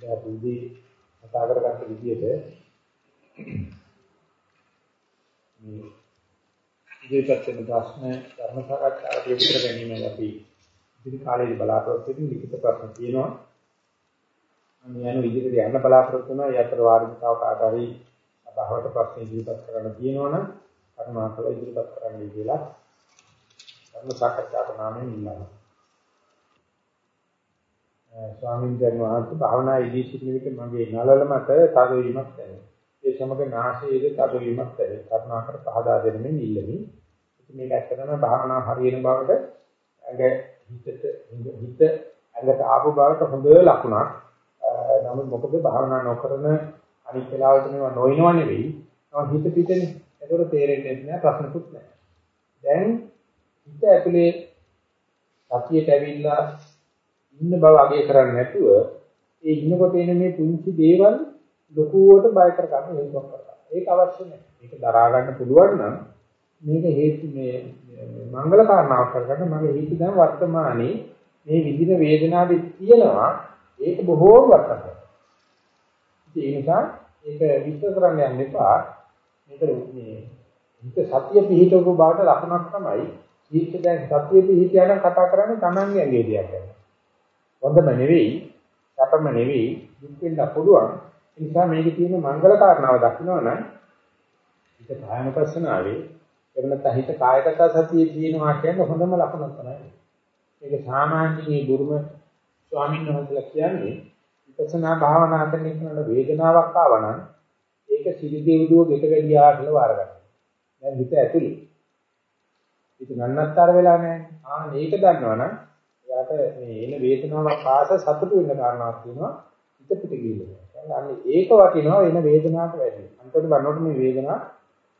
දැන් පුදී කතා කරගත්ත විදිහට මේ ඉදිරිපත් වෙන ප්‍රශ්න ධර්ම සාකච්ඡාවට යොමු කර ගැනීම අපි ඉදිරි කාලේදී බලාපොරොත්තු වෙන ලිඛිත ප්‍රශ්න තියෙනවා. මම යන ඉදිරියට යන්න බලාපොරොත්තු වෙනවා. යතර වාර්තාව කාටරි අභාවට ප්‍රශ්න ඉදිරිපත් කරන්න තියෙනවනම් කරුණාකර ඉදිරිපත් කරන්න කියලා ධර්ම සාකච්ඡාවට නාමයෙන් ඉල්ලනවා. ස්වාමීන් වහන්සේ භාවනා ඉදී සිටින විට මගේ නළල මත තදවීමක් දැනේ. ඒ සමග නාසයේද තදවීමක් දැනේ. කරුණාකර පහදා දෙනෙමින් ඉල්ලමි. ඉතින් මේක ඇත්තටම භාවනා හරියන බවට ඇඟ හිතට හිත ඇඟට ආපු බවට හොඳ ලකුණක්. නමුත් මොකද භාවනා නොකරන අනිත් වෙලාවට මේවා නොනිනව නෙවෙයි. නමුත් හිත පිටනේ. ඒකට තේරෙන්නේ නැහැ ප්‍රශ්නකුත් නැහැ. දැන් හිත ඇතුලේ සතියට ඇවිල්ලා ඉන්න බව අගය කරන්නේ නැතුව ඒ ඉන්නකොට එන මේ පුංචි දේවල් ලොකුවට බය කර ගන්න හේතුවක් කරගන්න. ඒක අවශ්‍ය නැහැ. ඒක දරා ගන්න පුළුවන් නම් මේක හේතු මේ මංගල කාරණාවක් කරගන්න මගේ හිත දැන් වර්තමානයේ මේ විඳින වේදනාවේ තියෙනවා ඒක බොහෝ වර්තකයි. ඒ නිසා ඒක විස්තර කරන්න යන්න එපා. මේක මේ හිත සතිය පිහිටවපු බාට ලකුණක් තමයි හිත දැන් සතිය පිහිටියනම් කතා කරන්නේ Tamange ඇඟේ දෙයක් ගැන. හොඳම නෙවෙයි, සැපම නෙවෙයි, දුක් වෙන්න පුළුවන්. ඒ නිසා මේකේ තියෙන මංගල කාරණාව දකින්නවනම් හිත කායනපස්සනාවේ එවනත හිත කායගත සතියේ තියෙනවා කියන්නේ හොඳම ලකුණ තමයි. ඒක සාමාන්‍ය මේ බුරුම ස්වාමීන් වහන්සේලා කියන්නේ විපස්සනා භාවනා කරන කෙනාට වේදනාවක් ආවනම් ඒක සිරිදේවිදුව ගෙට ගැලියා කියලා වාර ගන්නවා. දැන් හිත ඇතුලේ. ඒක නන්නත්තර වෙලා නැහැ. ආ මේක දන්නවනම් එයාට මේ එන වේදනාවක් පාස සතුටු වෙන්න කාරණාවක් තියෙනවා. හිත පිට ගිහිල්ලා. අන්න ඒක වටිනවා එන වේදනාවට වැඩි. අන්තිමට බලනකොට මේ වේදනාව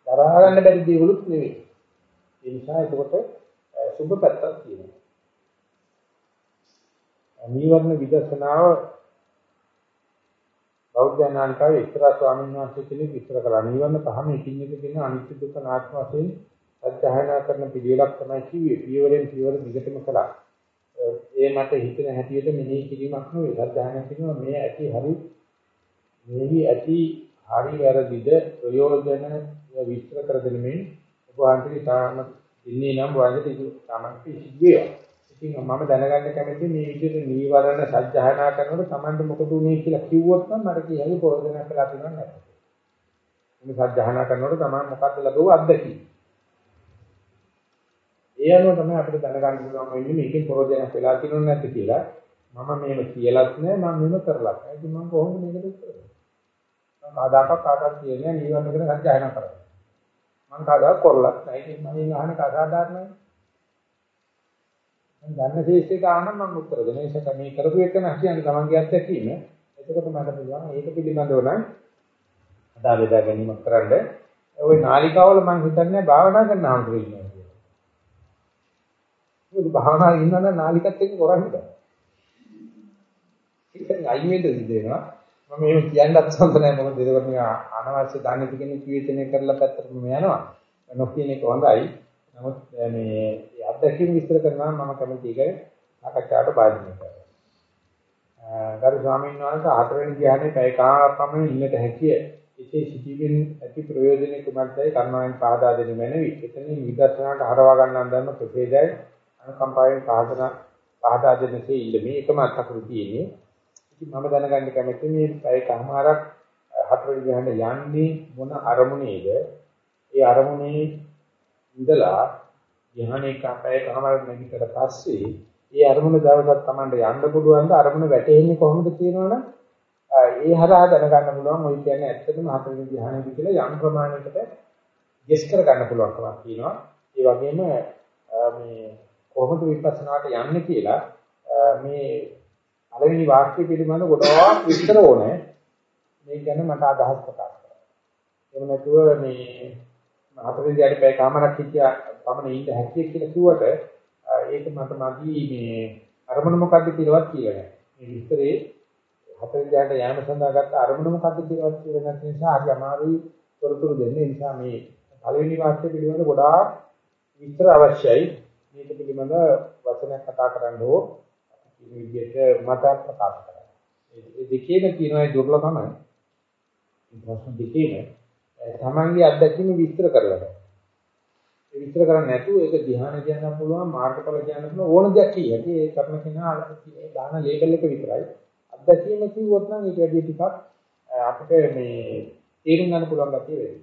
දරා ගන්න බැරි දේවලුත් නෙවෙයි. ඒ නිසා ඒකට සුබ පැත්තක් තියෙනවා. නීවරණ විදර්ශනාව බෞද්ධ ඥානිකාවේ ඉස්සරහ ස්වාමීන් වහන්සේ කෙනෙක් විස්තර කළා. නීවරණ පහම එකින් එක කියන අනිත්‍ය දුක්ඛ නාත්ම වශයෙන් අධ්‍යයනා කරන පිළිවෙලක් තමයි කිව්වේ. පියවරෙන් පියවර දිගටම කළා. ඒ මට හිතෙන හැටියට මෙනෙහි කිරීමක් නෙවෙයි. අධ්‍යයනා කිරීම මේ ඇති හරි මෙහි ඇති හරි වැරදිද ප්‍රයෝජන විස්තර කර දෙන්නේ ඔබ වහන්සේ තාම ඉන්නේ නම් වහන්සේ තමයි සිද්ධිය. ඉතින් මම දැනගන්න කැමති මේ විදිහට නීවරණ සත්‍යහනා කරනකොට Tamanට මොකද උනේ කියලා කිව්වොත් නම් මට කියයි ප්‍රයෝජනයක් කියලා තියෙනවා නැහැ. මේ සත්‍යහනා කරනකොට Taman මොකද්ද ලැබුව අත්දැකීම. ඒ අනුව තමයි අපිට දැනගන්න පුළුවන් වෙන්නේ මේකෙන් ප්‍රයෝජනයක් වෙලා තියෙනවද නැද්ද කියලා. මම මේව කියලාත් නැහැ මම මේව කරලත් නැහැ. ඉතින් මම කොහොමද මේකට උත්තර දෙන්නේ? මම කාදාකක් කාටවත් කියන්නේ නීවරණ ගැන සත්‍යහනා කරන්නේ. මම කාදාක කරලත් නැහැ. ඉතින් මම අහන්නේ අසාධාරණයි. මම දන්න ශේෂ්ඨ ගානක් මම උත්තර දෙන නිසා මේ කරපු එක නම් කියන්නේ තමන්ගේ අත්දැකීම. එතකොට මට පුළුවන් ඒක පිළිබඳව නම් අදා බෙදා ගැනීමක් කරන්න. ওই නාලිකාවල මම හිතන්නේ භාවනා කරන ආන්දර ඉන්නවා කියලා. ඒක භාවනා ඉන්නවනම් නාලිකත් එක්ක කරන්නේ බෑ. ඒකෙන් අයින් වෙන්න දෙනවා. මම මේක කියන්නත් සම්ප නැහැ මොකද ඒකට මේ අනවශ්‍ය ධාන්‍ය කෙනෙක් විවේචනය කරලා පැත්තට මම යනවා. නොකියන එක හොඳයි. නමුත් මේ අත්දැකීම් විස්තර කරනවා මම කැමති ඒක සාකච්ඡාවට භාජනය කරනවා. ගරු ස්වාමීන් වහන්සේ හතරවෙනි ධ්‍යානයේ පැය කාලක් පමණ ඉන්නට හැකිය. එසේ සිටීමෙන් ඇති ප්‍රයෝජනෙ කුමක්දයි කර්මාවෙන් පහදා දෙනු මැනවි. එතනින් විදර්ශනාට හරවා ගන්න ධර්ම ප්‍රභේදයි අනුකම්පාවෙන් පහදන පහදා දෙන්නසේ ඉල්ල මේ එකම අත්අකුරු තියෙන්නේ. ඉතින් මම දැනගන්න කැමති මේ පැය කමාරක් හතරවෙනි ධ්‍යානෙ යන්නේ මොන අරමුණේද? ඒ අරමුණේ ඉඳලා ධ්‍යානයේ කපය කමාරක් නැගිටට පස්සේ ඒ අරමුණ දවසක් Tamande යන්න පුළුවන් ද අරමුණ වැටෙන්නේ කොහොමද කියනවනම් ඒ හරහා දැනගන්න පුළුවන් ඔය කියන්නේ ඇත්තටම හතරවෙනි ධ්‍යානෙදි කියලා යම් ප්‍රමාණයකට ගෙස් කර ගන්න පුළුවන්කමක් තියෙනවා. ඒ වගේම මේ කොහොමද විපස්සනාට යන්නේ කියලා මේ පළවෙනි වාක්‍ය පිළිබඳ ගොඩාක් විස්තර ඕනේ. මේ ගැන මට අදහස් ප්‍රකාශ කරන්න. එහෙම නැතුව මේ හතරවෙනි ධ්‍යානෙ පැය කමාරක් හිටියා පමණ ඉන්න හැකියි කියලා කිව්වට ඒක මට මදි මේ අරමුණ මොකද්ද කියලාවත් කියලා නැහැ. මේ විස්තරේ හතර ධ්‍යානට යෑම සඳහා ගත්ත අරමුණ මොකද්ද කියලාවත් කියලා නැති නිසා හරි අමාරුයි තොරතුරු දෙන්නේ. ඒ නිසා මේ පළවෙනි වාක්‍ය පිළිබඳ ගොඩාක් විස්තර අවශ්‍යයි. මේක පිළිබඳ වචනයක් කතා කරන්න ඕ කියන විදිහට මත ප්‍රකාශ කරන්න. ඒ දෙකේම තියෙනවා දුර්ලභම. ප්‍රශ්න දෙකේම තමන්ගේ අත්දැකීම විස්තර කරලා. ඒ විස්තර කරන්නේ නැතුව ඒක ධ්‍යාන කියන්න පුළුවන් මාර්ගඵල කියන්න පුළුවන් ඕන දෙයක් කියයි. ඒ කරන කෙනා දාන ලේබල් එක විතරයි. අත්දැකීම කිව්වොත් නම් ඒක වැඩි ටිකක් අපිට මේ තේරුම් ගන්න පුළුවන් ගැතිය වෙයි.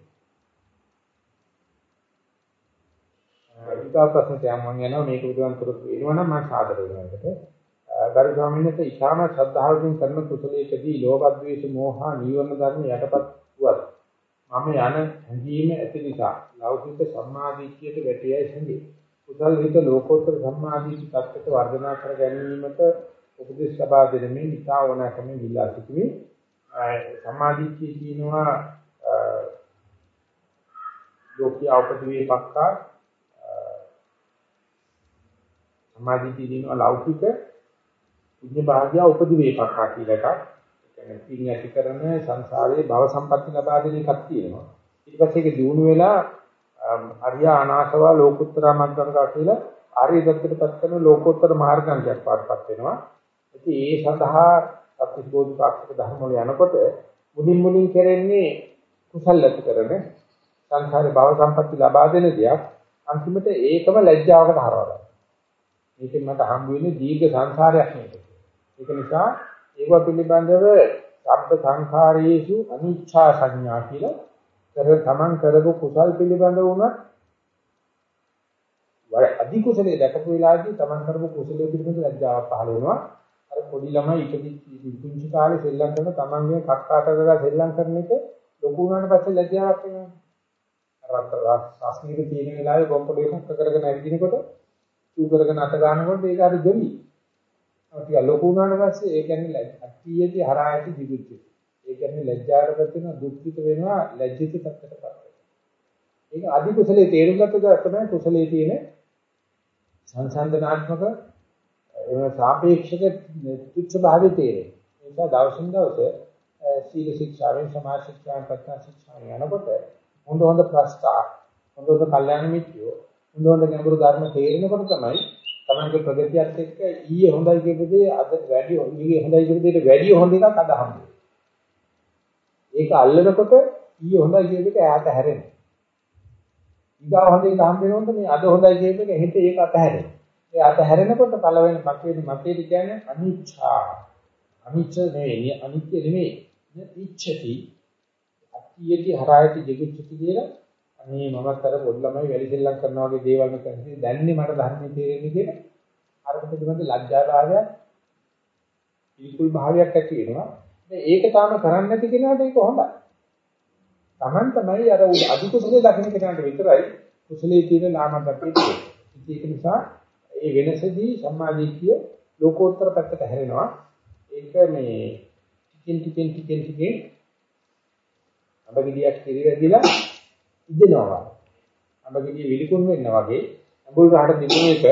විකල්ප ප්‍රශ්නට යම් මම යනවා මේක උදාහරණ කරොත් වෙනවනම් මම සාදර වෙනවා ඒකට. ගරු ස්වාමීන් වහන්සේ ඊශාන ශ්‍රද්ධාවකින් කරන කුසලයකදී ලෝභ ද්වේෂ මෝහ නීවරණ ධර්ම යටපත් වුවත් මම යන හැඟීම ඇති නිසා ලෞකික සම්මාදිට්ඨියට වැටියයි සංගේ. කුසල හිත ලෝකෝත්තර සම්මාදිට්ඨි tattට වර්ධනා කර ගැනීමට උපදෙස් ලබා දෙමින් ඉතා වනාකමින් ඉල්ලා සිටිමි. සම්මාදිට්ඨිය කියනවා ලෝකීය උපදවේ පක්කා සම්මාදිට්ඨිය කියනවා ලෞකික පුණ්‍ය භාග්‍ය උපදවේ පක්කා කියලා එකක්. කියන්නේ පින් ඇති කරන සංසාරයේ භව සම්පatti ලබා දෙන එකක් තියෙනවා. ඊට පස්සේ ඒක දිනු වෙලා අරියා අනාසවා ලෝකුත්තර මග්ගංගා කියලා ආර්ය දත්තටපත් කරන ලෝකෝත්තර මාර්ගංගයක් පාඩපත් වෙනවා. ඉතින් ඒ සඳහා සත්‍විස්බෝධිපාක්ෂික ධර්ම වල යනකොට මුලින් මුලින් කරන්නේ කුසල් ඇති කරන සංසාරේ භව සම්පatti ලබා දෙන දෙයක් අන්තිමට ඒකම ලැජ්ජාවකට හරවලා. මේකෙන් මට හම්බ වෙන්නේ දීර්ඝ සංසාරයක් නේද. ඒක නිසා ඒව පිළිබඳව සබ්බ සංඛාරයේසු අනිච්ඡා සංඥා කියලා කර තමන් කරපු කුසල් පිළිබඳව උනත් වර අධි කුසලයේ දැකපු වෙලාවදී තමන් කරපු කුසලයේ පිළිබඳව ලැජ්ජාවක් පහළ වෙනවා අර පොඩි ළමයි ඉපදි පුංචි කාලේ සෙල්ලම් කරන තමන්ගේ කක්කාට කරලා සෙල්ලම් කරන එක ලොකු වුණාට පස්සේ ලැජ්ජාවක් එනවා රත් රස්නික තියෙන වෙලාවේ කොම්පොඩ එකක් කරගෙන ඇවිදිනකොට චූ කරගෙන අත ගන්නකොට ඒක හරි දෙවි ටික ලොකු වුණාට පස්සේ ඒ කියන්නේ අට්ටියේදී හරායති දිවිච්ච. ඒ කියන්නේ ලැජ්ජාටපත් වෙන දුක්ඛිත වෙනවා ලැජ්ජිත තත්ත්වයටපත් වෙනවා. ඒක අධි කුසලයේ තේරුම් ගත්තද තමයි කුසලයේ තියෙන සංසන්දනාත්මක එහෙම සාපේක්ෂක තුච්ඡ භාවය තේරෙන්නේ. ඒ නිසා දවසින් දවස සීල ශික්ෂාවෙන් සමාජ ශික්ෂාවෙන් ප්‍රඥා ශික්ෂාවෙන් යනකොට හොඳ හොඳ ප්‍රස්තාව හොඳ හොඳ කල්යාණ මිත්‍රයෝ හොඳ හොඳ ගැඹුරු ධර්ම තේරෙනකොට තමයි තමන්ගේ ප්‍රගතියත් එක්ක ඊයේ හොඳයි කියපු දේ අද වැඩි ඊයේ හොඳයි කියපු දෙයට වැඩි හොඳ එකක් අද හම්බුනේ. ඒක අල්ලනකොට ඊයේ හොඳයි කියපු එක ඈත හැරෙනවා. ඊගා හොඳ එක හම්බ වෙනකොට මේ අද හොඳයි කියපු එක හෙට ඒක අතහැරෙනවා. ඒ අතහැරෙනකොට පළවෙනි පක්ෂේදී මතේද කියන්නේ අනිච්චා. අනිච්ච නෙවෙයි අනිත්‍ය නෙවෙයි. ඉච්ඡති. අත්‍යති හරායති ජිගුච්ඡති කියලා අනේ මමත් අර පොඩි ළමයි වැඩි දෙල්ලම් කරනවා වගේ දේවල් මේ කරන්නේ දැන්නේ මට ධර්මයේ තේරෙන්නේ කියලා අර පිළිබඳ ලැජ්ජා භාවයක් පිළිකුල් භාවයක් ඇති වෙනවා. ඒක තාම කරන්නේ නැති කෙනාට ඒක හොඳයි. Taman තමයි අර අධි කුසලයේ දකින්න කෙනාට විතරයි කුසලයේ තියෙන ලාමකත්වයේ තියෙන්නේ ඒක නිසා ඒ වෙනසදී සම්මාදිට්ඨිය ලෝකෝත්තර පැත්තට හැරෙනවා. ඒක මේ ටිකෙන් ටිකෙන් ටිකෙන් ටිකෙන් අබගිරියක් කිරිවැදිලා ඉදෙනවා. අඹගෙඩිය විලිකුණු වෙන්න වගේ අඹුල් රහට දිනුන එක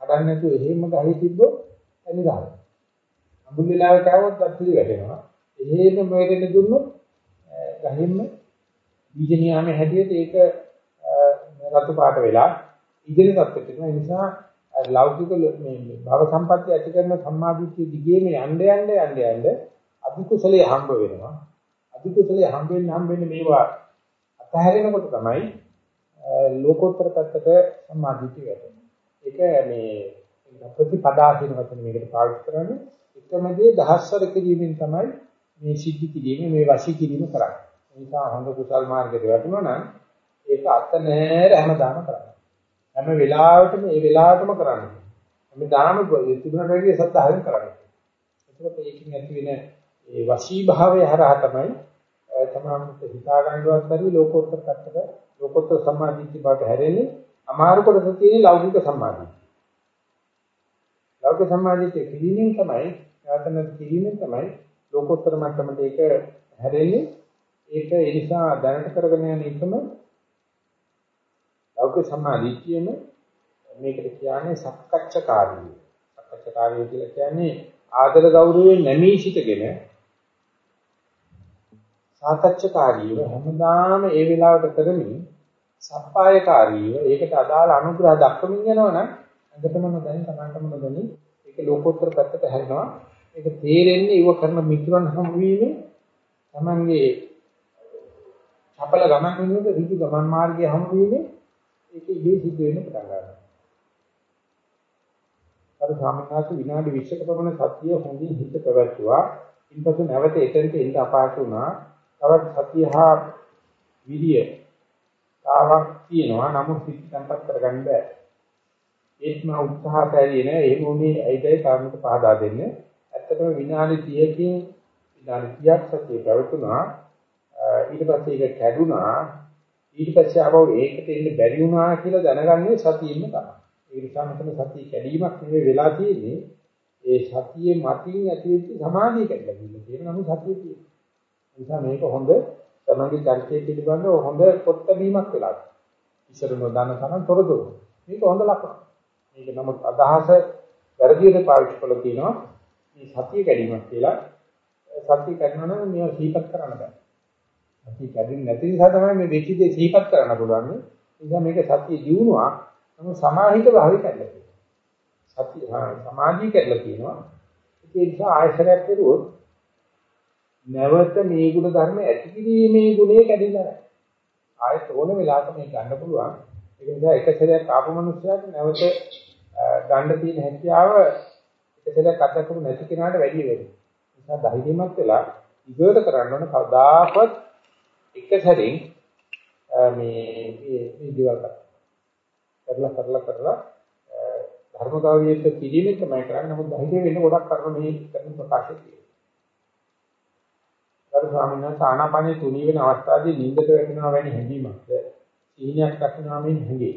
කඩන්න නැතුව එහෙම ගහේ තිබ්බොත් එනි ගහන. අඹුල් වෙලාවට આવොත් අත්පිලි වැටෙනවා. එහෙම මෙහෙට දුන්නොත් ගහින්ම බීජ නියාමයේ හැටියට ඒක රතු පාට වෙලා ඉදිරි තත්ත්වයට එනවා. ඒ නිසා ලෞකික මේ භව සම්පත්‍ය ඇති කරන සම්මාදිට්ඨිය දිගේම යන්න යන්න යන්න යන්න අධිකුසලයේ හම්බ වෙනවා. අධිකුසලයේ හම්බ වෙන්න හම්බ වෙන්න මේවා අතහැරෙනකොට තමයි ලෝකෝත්තර පැත්තට සම්මාදිටිය වැටෙන්නේ. ඒක මේ ප්‍රතිපදා කියන වචනේ මේකට පාවිච්චි කරන්නේ එකම දේ දහස්වර කිරීමෙන් තමයි මේ සිද්ධි කිරීම මේ වශී කිරීම කරන්නේ. ඒ නිසා හොඳ කුසල් මාර්ගයට වැටුණා නම් ඒක අත නෑර හැමදාම කරන්නේ. හැම වෙලාවෙම මේ වෙලාවටම කරන්නේ. හැමදාම තිබුණට වැඩිය සත්‍යයෙන් කරන්නේ. එතකොට ඒකෙන් ඇති වෙන ඒ වශී භාවය හරහා තමයි තමන්ට හිතා ගන්නවත් බැරි ලෝකෝත්තර පැත්තට ලෝකෝත්තර සම්මාදිට්ඨිය බවට හැරෙන්නේ අමාරු කොටස තියෙන ලෞකික සම්මාදිට්ඨිය. ලෞකික සම්මාදිට්ඨිය කිරීමෙන් තමයි යාතන කිරීමෙන් තමයි ලෝකෝත්තර මට්ටමට ඒක හැරෙන්නේ. ඒක ඒ නිසා දැනට කරගෙන යන එකම ලෞකික සම්මාදිට්ඨියම මේකට කියන්නේ සක්කච්ඡකාරී. සක්කච්ඡකාරී කියලා කියන්නේ ආදර ගෞරවයෙන් නැමී සිටගෙන සාකච්ඡාකාරීව හැමදාම ඒ වෙලාවට කරමින් සප්පායකාරීව ඒකට අදාළ අනුග්‍රහ දක්වමින් යනවනම් අඟටම නොදැනි තමන්ටම නොදැනි ඒක ලෝකෝත්තර පැත්තට හැරෙනවා ඒක තේරෙන්නේ ඉව කරන මිතුරන් හමු වීමේ තමන්ගේ චපල ගමන් වෙනුවට ඍජු ගමන් මාර්ගය හමු වීමේ ඒක ඉබේ සිද්ධ වෙන්න පටන් ගන්නවා. අර සාමාන්‍යස විනාඩි 20ක පමණ සතිය හොඳින් හිත පැවැත්වුවා. ඉන්පසු නැවත එතෙන්ට එන්න අපහසු වුණා. තවත් සතිය හා විරිය තාවක් තියෙනවා. නමුත් සිත් සම්පත් කරගන්න බෑ. ඒත් මම උත්සාහ කරේ නෑ. එහෙම උනේ ඇයිදයි කාරණට පහදා දෙන්නේ. ඇත්තටම විනාඩි 30කින් විනාඩි 30ක් සතිය පැවතුණා. ඊට පස්සේ ඒක කැඩුනා. ඊට පස්සේ ආවෝ ඒකට එන්න බැරි වුණා කියලා දැනගන්නේ සතියෙන්න තමයි. ඒ නිසා මෙතන සතිය කැඩීමක් නෙවෙයි වෙලා තියෙන්නේ. ඒ සතියේ මතින් ඇතිවෙච්ච සමාධිය කැඩලා ගිහින් තියෙන නමුත් සතිය තියෙනවා. ඒ නිසා මේක හොඳ තමන්ගේ චරිතය පිළිබඳව හොඳ පොත්ත වීමක් වෙලා. ඉස්සර නොදන්න තරම් තොරතුරු. මේක හොඳ ලක්ෂණ. මේක නමුත් අදහස වැරදියට පාවිච්චි කළා කියනවා මේ සතිය කැඩීමක් කියලා. සතිය කැඩෙනවා නම් මේව සීපත් කරන්න බෑ. සතිය කැඩෙන්නේ නැති නිසා තමයි මේ වෙච්ච දේ සීපත් කරන්න පුළුවන්. ඒ නිසා මේක සතිය දිනුවා නමුත් සමාහිත භාවය කැඩලා තියෙනවා. සතිය සමාධිය කැඩලා තියෙනවා. ඒ නිසා ආයශරයක් කෙරුවොත් නැවත මේ ගුණ ධර්ම ඇති කිරීමේ ගුණය කැඩෙලා නැහැ. ආයත ඕන වෙලාවක මේ ගන්න පුළුවන්. ඒක නිසා එක සැරයක් ආපු මනුස්සයාට නැවත ගන්න තියෙන හැකියාව එක සැරයක් අත්දැකපු නැති කෙනාට වැඩි වෙනවා. ඒ නිසා ධෛර්යමත් වෙලා ඉවර කරන්න ඕන කවදාකවත් එක සැරින් මේ මේ දේවල් කරලා කරලා කරලා ධර්ම ගාවියෙත් කිරීමෙන් තමයි කරන්නේ. නමුත් ධෛර්ය වෙන්න ගොඩක් කරන මේ කරන ප්‍රකාශය තියෙනවා. ගරු ස්වාමීන් වහන්සේ ආනාපානයේ තුනී වෙන අවස්ථාවේදී නිින්දට වැටෙනවා වැනි හැඟීමක්ද සීනියක් දක්වනවා මෙන් හැඟේ.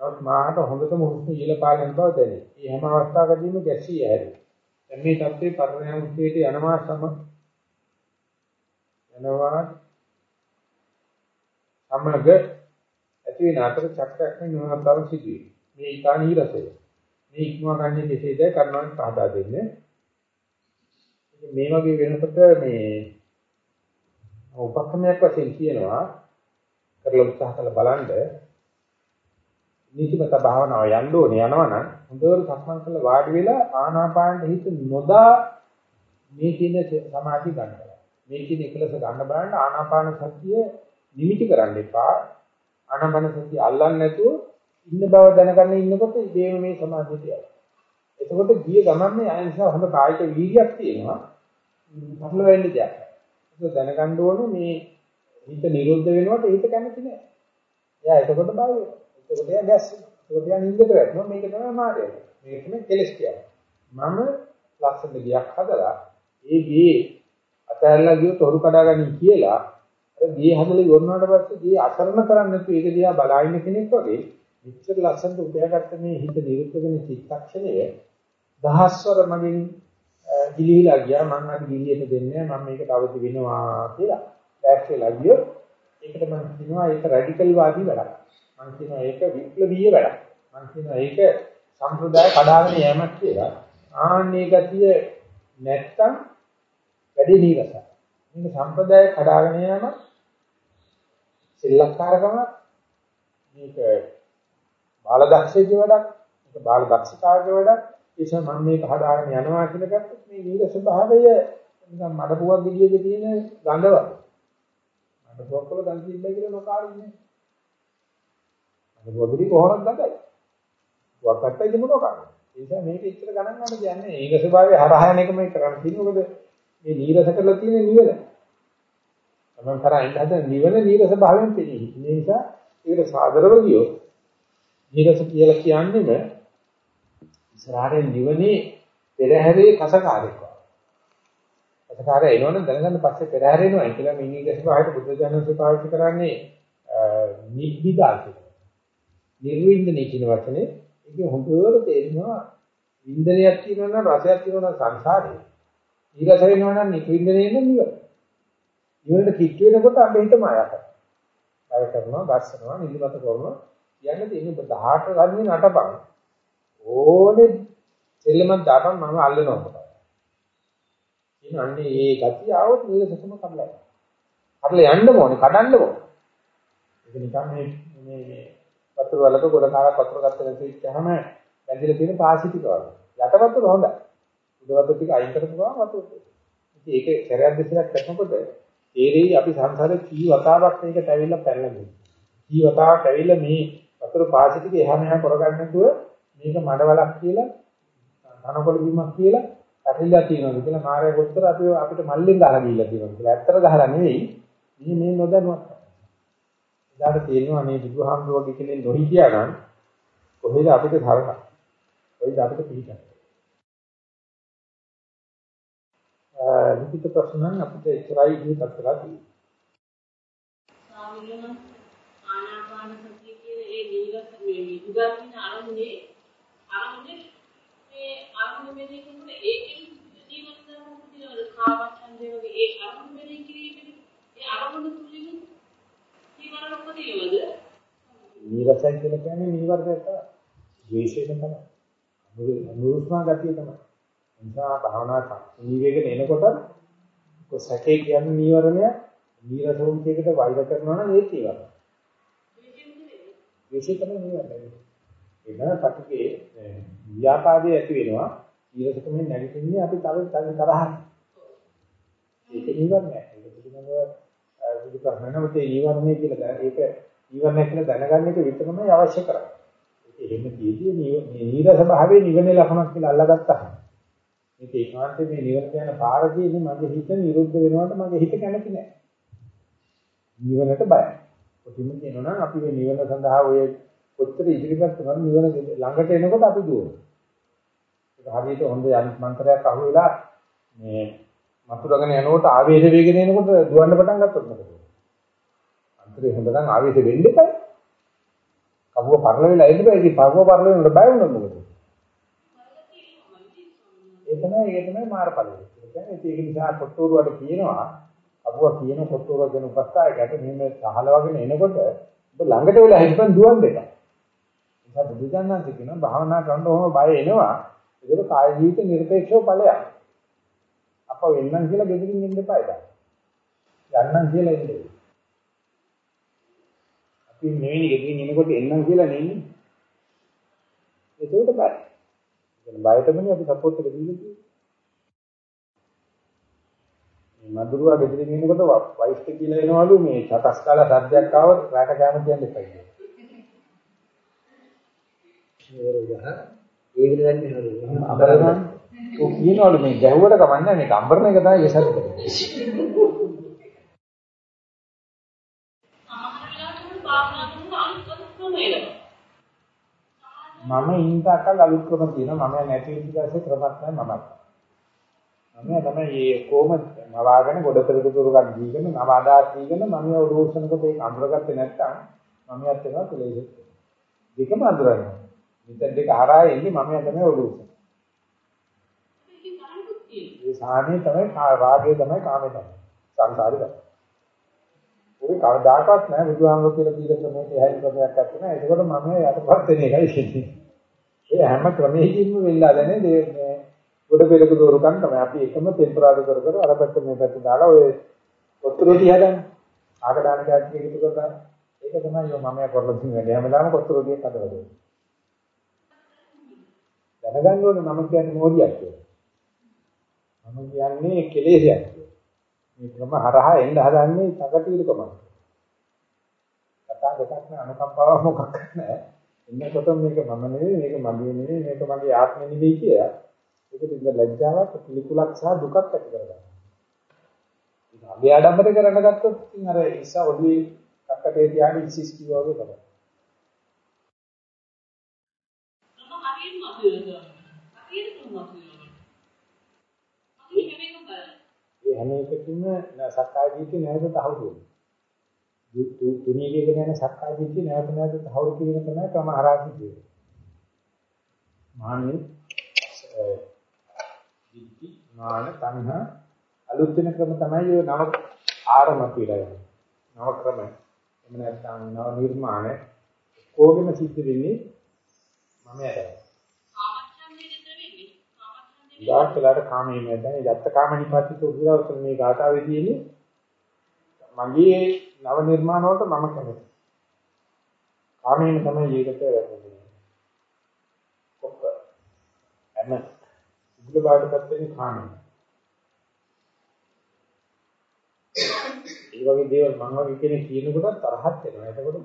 නමුත් මාහට හොඳටම හුස්ම ඉහළ පාලන බව දැනේ. මේ හැම අවස්ථාවකදීම ගැසී ඇහැරේ. දැන් මේ தත්ත්වේ පරිණාම උත්තේට යනවා සම යනවා සමග ඇති වෙන අතර චක්‍රයක් නිවනතාව සිදුවේ. මේ ඊතානී රසය. මේ ඉක්මවා ගන්න කෙසේද කරනවන් පහදා දෙන්නේ. මේ වගේ වෙනකොට මේ උපක්‍රමයක් වශයෙන් කියනවා කරලා උත්සාහ කරලා බලන්න නීතිමත භාවනාව යන්න ඕනේ යනවනම් හොඳට සක්මන් කරලා වාඩි වෙලා ආනාපානට හිත නොදා මේ කියන සමාධි ගන්නවා. මේ කියන එකලස ගන්න බලන්න ආනාපාන සතිය නිමිති කරන්න එපා. ආනාපාන සතිය අල්ලන්නේ නැතුව ඉන්න බව දැනගන්න ඉන්නකොට ඉබේම මේ සමාධියට යනවා. එතකොට ගිය ගමන්නේ ආය නිසා හොඳ කායික වීර්යයක් තියෙනවා. පටල වෙන්න දෙයක්. ඒක දැනගන්න ඕනේ මේ හිත නිරුද්ධ වෙනකොට හිත කැමති නෑ. එයා එතකොට බය වෙනවා. එතකොට එයා ගැස් වෙනවා. එතකොට එයා නිින්දට වැටෙනවා. මේක තමයි මාර්ගය. මේක තමයි කෙලස් කියන්නේ. මම ලක්ෂණ ගියක් හදලා ඒ ගේ අතහැරලා ගියොත් හොරු කඩාගනි කියලා අර ගේ හදලා ඉවරනාට පස්සේ ගේ අසරණ කරන්නේ නැතුව ඒක දිහා බලාගෙන කෙනෙක් වගේ විචර ලස්සනට උපයාගත්ත මේ හිත නිරුද්ධ වෙන චිත්තක්ෂණය දහස්වර මගින් ගිලිහිලා ගියා. මම අද ගිලිහෙන්න දෙන්නේ මම මේකට අවදි වෙනවා කියලා. බෑක් වෙලා ගියොත් ඒකට මම කියනවා ඒක රැඩිකල් වාදී වැඩක්. මම කියනවා ඒක විප්ලවීය වැඩක්. මම කියනවා ඒක සම්ප්‍රදාය කඩාගෙන යෑමක් කියලා. ආන්නේ ගතිය නැත්තම් වැඩි නීරසයි මේක සම්ප්‍රදාය කඩාගෙන යෑම සෙල්ලක්කාරකම. මේක බාල දක්ෂයේ වැඩක්. මේක බාල දක්ෂතාවයේ වැඩක්. නිසා මම මේක හදාගෙන යනවා කියලා ගත්තොත් මේ නීරස භාවය නිකන් මඩපුවක් ගෙඩියක තියෙන ගඳ වගේ. මඩපුවක් වල ගඳ තිබ්බයි කියලා නොකාරින්නේ. මඩපුවක් ගෙඩිය කොහොමද ගඳයි? වක් කට්ටයි මොනව කරන්නේ? ඒ නිසා මේක ඉච්චර ගණන් ගන්න දෙන්නේ. ඒක ස්වභාවය හරහා යන එක මේ කරන්න තියෙන්නේ. මොකද මේ නීරස කරලා තියෙන නිවන. තමන් කරා ඉන්න හද නිවන නීරස භාවයෙන් පෙනී. ඒ නිසා ඒකට සාදරව ගියොත් නීරස කියලා කියන්නේම ඉස්සරහට නිවනේ පෙරහැරේ කසකාරයක් වගේ. කසකාරය එනවනම් දැනගන්න පස්සේ පෙරහැර එනවා කියලා මේ නීගස් පහට බුද්ධ ජනක පාවිච්චි කරන්නේ නිබ්බිදා කියලා. නිර්වින්දනය කියන වචනේ ඒක හොඳට තේරෙනවා වින්දනයක් තියෙනවා නම් රසයක් තියෙනවා නම් සංසාරේ. ඊගස වෙනවා නම් නිවින්දනය නෙමෙයි නිවන. නිවනට කිට් වෙනකොට අපේ හිත මායා කරනවා. බය කරනවා, බස්සනවා, නිදිමත කරනවා. යන්න තියෙන 18 ගන්නේ නටපන්. ඕනේ සෙල්ලමක් දාපන් මම අල්ලනවා කොට. ඉන්නන්නේ මේ ගතිය આવොත් නිරසකම කඩලා යනවා. කඩලා යන්න ඕනේ, කඩන්න ඕනේ. ඒක නිකන් මේ මේ මේ වතුර වලක ගොඩ කාලක් වතුර ගත්ත නැති ඉච්චාම බැඳිලා තියෙන පාසි ටික වගේ. යට වතුර හොඳයි. උදවත ටික අයින් කරපු ගමන් වතුර. ඉතින් ඒක සැරයක් දෙසරක් කරනකොට තේරෙයි අපි සංසාරේ කී වතාවක් මේකට ඇවිල්ලා පැනලා කී වතාවක් ඇවිල්ලා මේ වතුර පාසි ටික එහා මෙහා කරගන්න නැතුව මේක මඩවලක් කියලා තනකොළ බීමක් කියලා ඇතිලා තියෙනවා කියලා මාරය කොච්චර අපි අපිට මල්ලෙන් ගහලා දීලා තියෙනවා කියලා. ඇත්තට ගහලා නෙවෙයි. මේ මේ නොදැනුවත්. එදාට තේරෙනවා මේ බුදුහාමුදුරුවෝ වගේ කෙනෙක් නොහිටියා නම් කොහෙද අපිට සරණ? කොහෙද අපිට පිහිටන්නේ? ලිඛිත ප්‍රශ්න අපිට ඉස්සරයි ඉදිරිපත් කරලා තියෙනවා. ස්වාමීන් ආනාපාන සතිය කියන ඒ නීරස මේ විදුගාමින අරමුණේ අරමුණේ මේ අරමුණ මෙදී කියනකොට ඒකෙන් නීරස ධර්ම තියෙනවද කාමච්ඡන්දේ වගේ ඒ අරමුණ මෙදී කිරීමේ ඒ අරමුණ තුලින් නීවරණ උපදිනවද? නීරසයි කියලා කියන්නේ නීවරණය තමයි. ද්වේෂයෙන් තමයි. අනුරුස්මා ගතිය තමයි. නිසා භාවනා සංවේගයෙන් එනකොට කොසකේ කියන්නේ නීවරණය නීරසෝන්තියකට වෛර කරනවා නම් ඒත් ඒවා. විශේෂ තමයි නීවරණය. එන පටිගේ ව්‍යාපාදයේ ඇති වෙනවා ඊරසකමෙන් නැගිටින්නේ අපි තව තව තරහක්. ඒක නීවරණය. ඒක පිළිබඳව සුදු කරනකොට ඒ නීවරණය කියලා ඒක නීවරණය කියලා දැනගන්න එක විතරමයි අවශ්‍ය කරන්නේ. ඒක එහෙම කියදී නීරස භාවයේ නිවනේ ලක්ෂණක් කියලා අල්ලගත්තා. මේක ඒකාන්තයෙන් මේ නිවන කියන පාර කියන්නේ මගේ හිත නිරුද්ධ වෙනවට මගේ හිත කැමති නැහැ. නිවනට බයයි. කොටිම කියනවා නම් අපි මේ නිවන සඳහා ඔය කොච්චර ඉදිරිපත් කරනවා නිවන ළඟට එනකොට අපි දුවනවා. ඒක හරියට හොඳ යන්ත්‍රයක් අහුවෙලා මේ මතුරගෙන යනකොට ආවේශ වේගෙන එනකොට දුවන්න පටන් ගත්තොත් මොකද? අන්තරේ හොඳ නම් ආවේශ වෙන්න එපා. කවුව පරල වෙලා එන්න බෑ. ඉතින් පරව පරල වෙනකොට බය වුණොත් මොකද? ඒ තමයි ඒ තමයි මාර්ගඵලය. ඒ කියන්නේ ඒක නිසා කොට්ටෝරුවට කියනවා අබුව කියන කොට්ටෝරුව ගැන උපස්ථායකට මෙහෙම සහල වගේ එනකොට ඔබ ළඟට වෙලා හිටපන් දුවන් දෙක. නිසා බුදුජානනාංශ කියනවා භාවනා කරනකොට බය එනවා. ඒක කාය ජීවිත නිර්පේක්ෂව ඵලයක්. අප වෙන්නම් කියලා ගෙදරින් එන්න එපා ඒක. යන්නම් කියලා එන්නේ. අපි නෙවෙයි ගෙදරින් එනකොට එන්නම් කියලා නෙන්නේ. ඒකට බය. කියන බයටමනේ අපි සපෝට් එක දීලා තියෙන්නේ. මේ මදුරුවා ගෙදරින් එනකොට වයිෆ් එක කියලා එනවලු මේ සතස් කාලා සද්දයක් ආවොත් රැට කැම කියන්න එපා කියලා. ඒ විදිහට නෙවෙයි අඹරන ඔය කියනවලු මේ ගැහුවට කමන්නේ මේක අඹරන එක තමයි ඒ සද්ද. මම ඉන්නකල් අලුත් ක්‍රම තියෙනවා මම නැති වෙච්ච ඊපස්සේ ක්‍රමයක් නැහැ මමත්. මම තමයි මේ කොහොම නවාගෙන ගොඩ පෙරක දුරක් දීගෙන නව ආදාස් දීගෙන මම උදෝෂණකට ඒක අඳුරගත්තේ නැත්නම් මම යත් වෙනවා කෙලෙස්. දෙකම අඳුරනවා. මෙතන දෙක හරහා එන්නේ මම තමයි උදෝෂණ. ඒ සාහනේ තමයි රාගය තමයි කාමේ තමයි. සංසාරේ තමයි. ඔය කවදාකවත් නෑ බුදුහාමුදුරුවෝ කියලා දීලා ක්‍රමයක හැරි ක්‍රමයක් නැත්නම් ඒකකොට මම යටපත් වෙන එකයි තියෙන්නේ. ඒ හැම ක්‍රමයකින්ම වෙලා දැනේ මේ ගොඩ පෙරක දෝරුකම් තමයි අපි එකම ටෙම්පරාදු කර කර අර පැත්ත මේ පැත්ත දාලා ඔය කොත්තුරෝටි හදන්නේ. ආකඩාන කැටි එකතු කරලා ඒක තමයි මම කරලා තියෙන්නේ. හැමදාම කොත්තුරෝටියක් හදලා දෙන්නේ. දැනගන්න ඕනේ මම කියන්නේ මොඩියක් කියලා. මම කියන්නේ කෙලෙසයක්. මේ ක්‍රම හරහා එන්න හදන්නේ තකතිරකම. කතා දෙකක් නෑ අනුකම්පාව මොකක් නෑ. එන්නකොට මේක මම නෙවෙයි මේක මගේ නෙවෙයි මේක මගේ ආත්මෙ නෙවෙයි කියලා. ඒක දෙන්න ලැජ්ජාවක් පිළිකුලක් සහ දුකක් ඇති කරගන්නවා. ඒක අගේ ආඩම්බර කරන්න ගත්තොත් ඉතින් අර ඉස්ස ඔළුවේ කක්කටේ තියාගෙන ඉසිස් කිව්වා වගේ තමයි. මම හරියටම අසුරනවා. හරියටම අසුරනවා. අපි මේක බලන්න. ඒ හැම එකකින්ම සක්කාය දිට්ඨිය නැවත තහවුරු වෙනවා. තුනීකේගෙන යන සක්කාය දිට්ඨිය නැවත නැවත තහවුරු කිරීම තමයි ක්‍රම හරහා සිදුවේ. මානෙ දිට්ඨි මාන තණ්හා අලුත් වෙන ක්‍රම තමයි ඔය නව ආරම්භ කියලා යන්නේ. නව ක්‍රම. එහෙම නැත්නම් නව නිර්මාණ කොහොමද සිද්ධ වෙන්නේ? මම යදලා. ඊට කලකට කාමයේ නැත්නම් යත්ත කාම නිපාතික උදාවතර මේ ගාථාවේ තියෙන්නේ මගේ නව නිර්මාණ වලට මම කැමතියි. කාමයෙන් තමයි ඒකට කොක්ක එම උගල බාටපත් වෙන්නේ කාමය. ඒ වගේ දේවල් මම වගේ කෙනෙක් කියනකොට තරහක් එනවා. එතකොට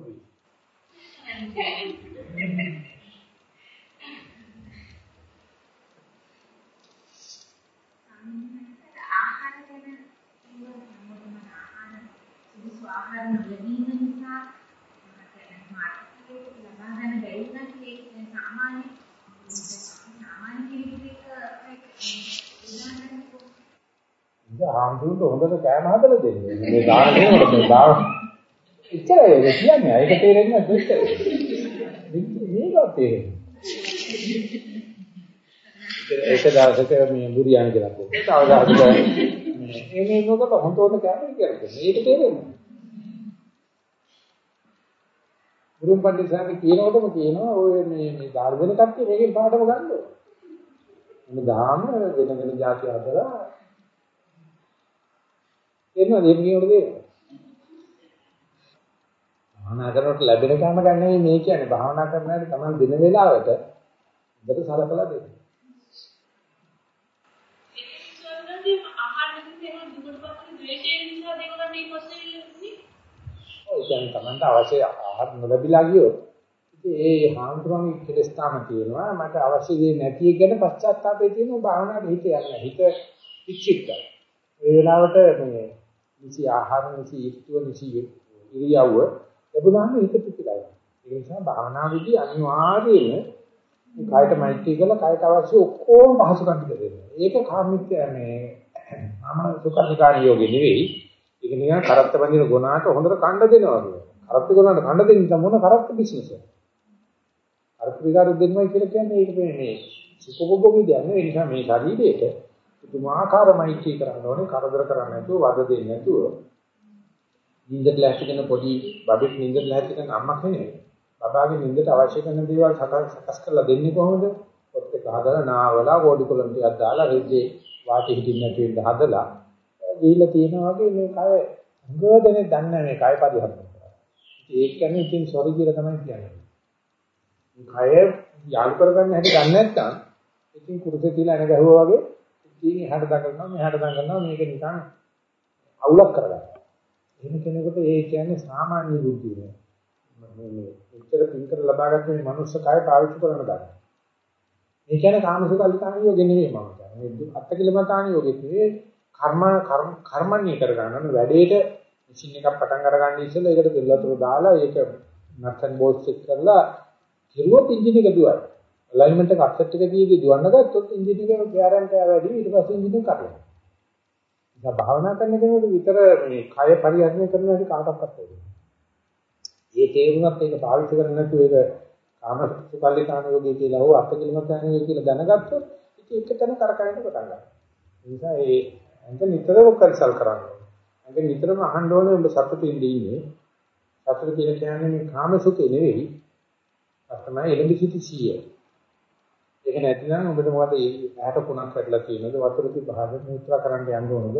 ආහාර ගැන හැමෝටම ආහාර සුදුසු ආහාර නොලැබීම නිසා මානසික ලබා ගන්න බැරි නම් ඒක සාමාන්‍ය සාමාන්‍ය කෙනෙකුට ඒක උදාහරණයක් ඉතින් ආම්දුන්ට හොඳට කෑම හදලා දෙන්නේ. මේ දාන දෙනකොට මේ දාන ඉච්චරයි ඒක කියන්නේ. ඒක තේරෙන්නේ නැහැ දෙච්චර. මේකත් තේරෙන්නේ. ඒක දවසක මේ බුරියානි කියලා කිව්වා. තව දවසක මේ මේ මොකද හොඳ හොඳ කෑම කියලා. මේක තේරෙන්නේ. ගුරුම් පඬිත් සාමි කියනකොටම කියනවා ඔය මේ මේ ධර්මන කට්ටිය මේකෙන් පාඩම ගන්න ඕනේ. මේ ධාම වෙන වෙන જાති අතර එනවා දෙන්න කියනකොට දෙනවා. භාවනා කරනකොට ලැබෙන කම ගන්න මේ කියන්නේ භාවනා කරනාට තමයි දින වේලාවට හොඳට සලකලා දෙන්න. ඔය කියන්නේ Tamanට අවශ්‍ය ආහාර නොලැබිලා ගියොත් ඉතින් ඒ හාමුදුරන්ගේ කෙලස් තාම තියෙනවා මට අවශ්‍ය දේ නැති එක ගැන පශ්චාත්තාපය තියෙනවා භාවනාවට හිත යන්නේ හිත විචිත්තයි. ඒ වෙලාවට මේ නිසි ආහාර නිසි ඊත්ව නිසි ඉරියව්ව ලැබුණාම හිත පිටිලා යනවා. ඒ නිසා භාවනාවේදී අනිවාර්යයෙන්ම කායට මෛත්‍රී කළා කායට අවශ්‍ය ඔක්කොම පහසුකම් ටික දෙන්න. ඒක කාමිත්‍ය මේ ආම සුඛනිකාරී යෝගේ නෙවෙයි. ඒක නිකන් කරත්ත බඳින ගුණාට හොඳට කණ්ඩ දෙනවා කියන්නේ. කරත්ත ගුණාට කණ්ඩ දෙන්න නිසා මොන කරත්ත බිස්නස් එක. කරත්ත විකාර දෙන්නවා කියලා කියන්නේ ඒක මේ සුඛභෝගී දෙයක් නෙවෙයි. ඒ නිසා මේ ශරීරයට පුදුමාකාර මෛත්‍රී කරන්න ඕනේ කරදර කරන්නේ නැතුව වද දෙන්නේ නැතුව නිින්දට ලැහැති කරන පොඩි බබෙක් නිින්දට ලැහැති කරන අම්මා කෙනෙක් බබාගේ නිින්දට අවශ්‍ය කරන දේවල් සකස් කරලා දෙන්නේ කොහොමද? පොත් එක හදලා නාවලා බෝඩි කොලම් ටිකක් දාලා රෙද්දේ වාටි හිටින්න නැති වෙන්න හදලා ගිහිල්ලා තියෙනවා වගේ මේ කය හුඟදෙනේ දන්නේ මේ කය පරිහරණය කරා. ඒක කියන්නේ ඉතින් සොරි කියලා තමයි කියන්නේ. මේ කය යාලු කරගන්න හැටි දන්නේ නැත්නම් ඉතින් කුරුසේ තියලා එන ගැහුවා වගේ ඉතින් එහාට දඟලනවා මෙහාට දඟලනවා මේක නිකන් අවුලක් කරගන්නවා. එහෙම කෙනෙකුට ඒ කියන්නේ සාමාන්‍ය බුද්ධිය නේ. මේ මේ උත්තර පින්කර ලබාගත්ත මේ මනුස්ස කය පාවිච්චි කරන ගන්න. මේ කියන්නේ කාමසුකල්ලිකාණ යෝගෙ නෙවෙයි මම කියන්නේ. මේ අත්තකිලමතාණ යෝගෙ නෙවෙයි කර්ම කර්මන්නේ කර ගන්න වැඩේට මැෂින් එකක් පටන් අරගන්න ඉස්සෙල්ලා ඒකට දෙල්ලතුරු දාලා ඒක නට්ස් ඇන්ඩ් බෝල්ට්ස් චෙක් කරලා කිරුවොත් එන්ජින් එක දුවයි. ඇලයින්මන්ට් එක අප්සෙට් එක දීදී දුවන්න ගත්තොත් එන්ජින් එක ගෑරන්ටි වැඩි ඊට පස්සේ එන්ජින් එක කඩනවා. ඉතින් භාවනා කරන කෙනෙකුට විතර මේ කය පරිහරණය කරන හැටි කාටවත් වෙන්නේ. ඒ තේරුමත් ඒක පාවිච්චි කරන්නේ නැතුව ඒක කාම සුකල්ලිකාණ යෝගී කියලා හෝ අත්කිලමතාණ යෝගී කියලා දැනගත්තොත් ඉතින් එක තැන කරකැවෙන්න පටන් ගන්නවා. ඒ නිසා ඒ අංග නිතරම කල්සල් කරන්න ඕනේ. අංග නිතරම අහන්න ඕනේ ඔබ සතුටින් ඉන්නේ. සතුට කියලා කියන්නේ මේ කාම සුඛේ නෙවෙයි. තමයි එළඹ සිටි සීය. ඒක නැතිනම් ඔබට මොකද ඇහැට කුණක් වැටලා තියෙනවද වතුර තිබහද මුත්‍රා කරන්න යන්න ඕනද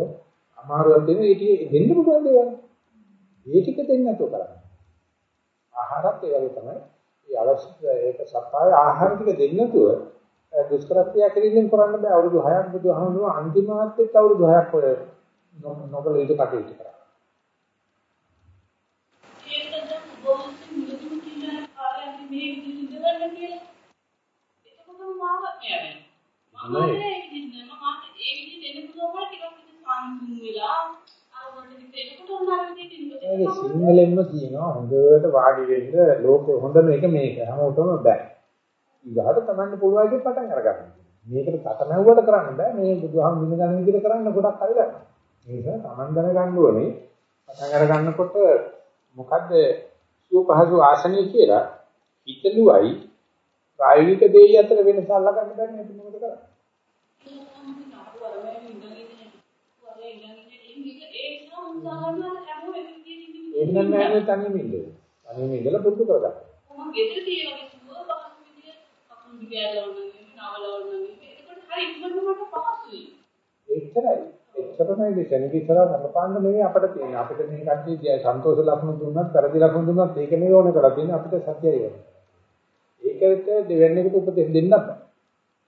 අමාරුවක් දෙන ඒ ටික දෙන්න පුළුවන් දේවල්. ඒ ටික දෙන්න නැතුව කරන්න. ආහාරත් ඒ වගේ තමයි. ඒ අවශ්‍ය ඒක සප්පාය ආහාර ටික දෙන්න නැතුව දුෂ්කර ක්‍රියා කිරීමෙන් කරන්න බෑ අවුරුදු 6ක් බුදුහාමුදුරුවෝ අන්තිමාත්ෙත් අවුරුදු 6ක් ඔය නොකල යුතු කටයුතු කරා. ඒක දැන් බොහොම මුලදී කියලා ආරම්භ මේ විදිහට දෙවන්න කියලා. එතකොටම මාව එයාගෙන. මම ඒ විදිහට මම ඒ විදිහට එන්න පුළුවන් ටිකක් විතර සම්මුන් වෙලා අර වලට එතකොට උනාර විදිහට ඒක සිංහලෙන්ම කියනවා හොඳට වාඩි වෙන්න ලෝකෙ හොඳම එක මේක හැමෝටම බෑ. ඊගාට තමන්න පුළුවන් එකේ පටන් අරගන්න. මේකට තකමැව්වට කරන්න බෑ. මේ බුදුහාම විඳ ගන්න විදිහට කරන්න ගොඩක් හරි ගන්න. ඒ නිසා තමන් දැනගන්න ඕනේ පටන් අර ගන්නකොට මොකද්ද සුව පහසු ආසනිය කියලා හිතලුවයි ප්‍රායෝගික දෙය අතර වෙනස අල්ලගන්න බැරි නේද මොකද කරන්නේ? ඒක නම් නෑ තනියම ඉන්නේ. තනියම ඉඳලා පුරුදු කරගන්න. මම ගෙදරදී ඒ වගේ සුව පහසු විදියට කකුල් දිගෑරලවන්න නවලවන්න ඒකට හරි ඉක්මනට මට පහසුයි. එච්චරයි. එච්චරමයි මේ කෙනෙකුට රඟපාන්න නෙවෙයි අපිට තියෙන්නේ. අපිට මේ කට්ටිය සන්තෝෂ ලක්ෂණ දුන්නත්, කරදි ලක්ෂණ දුන්නත් ඒක නෙවෙයි ඕන කරලා තියෙන්නේ අපිට සත්‍යය වෙන. ඒකට දෙවන්නේකට උපදෙස් දෙන්නත් බෑ.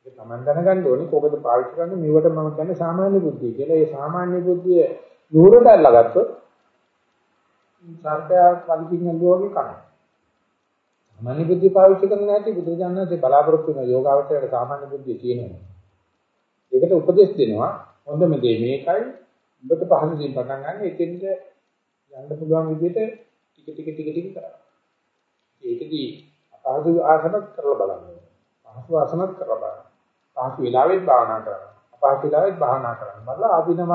ඒක Taman දැනගන්න ඕනේ කොහොමද පාවිච්චි කරන්නේ මේවට මම කියන්නේ සාමාන්‍ය බුද්ධිය කියලා. ඒ සාමාන්‍ය බුද්ධිය නුරට අල්ලගත්තොත් සර්පයා වලිකින් ඇල්ලුවා වගේ කනවා. සාමාන්‍ය බුද්ධිය පාවිච්චි කරන්න නැති බුදුරජාණන්සේ බලාපොරොත්තු වෙන යෝගාවචරයට සාමාන්‍ය බුද්ධිය තියෙනවා. ඒකට උපදෙස් දෙනවා හොඳම දේ මේකයි ඔබට පහසුවෙන් පටන් ගන්න එතෙන්ද යන්න පුළුවන් විදිහට ටික ටික ටික ටික කරා. ඒකදී අපහසු ආසනක් කරලා බලන්න. පහසු ආසනක් කරලා බලන්න. පහසු වෙලාවෙත් භාවනා කරන්න. අපහසු වෙලාවෙත් භාවනා කරන්න. බලලා ආධිනව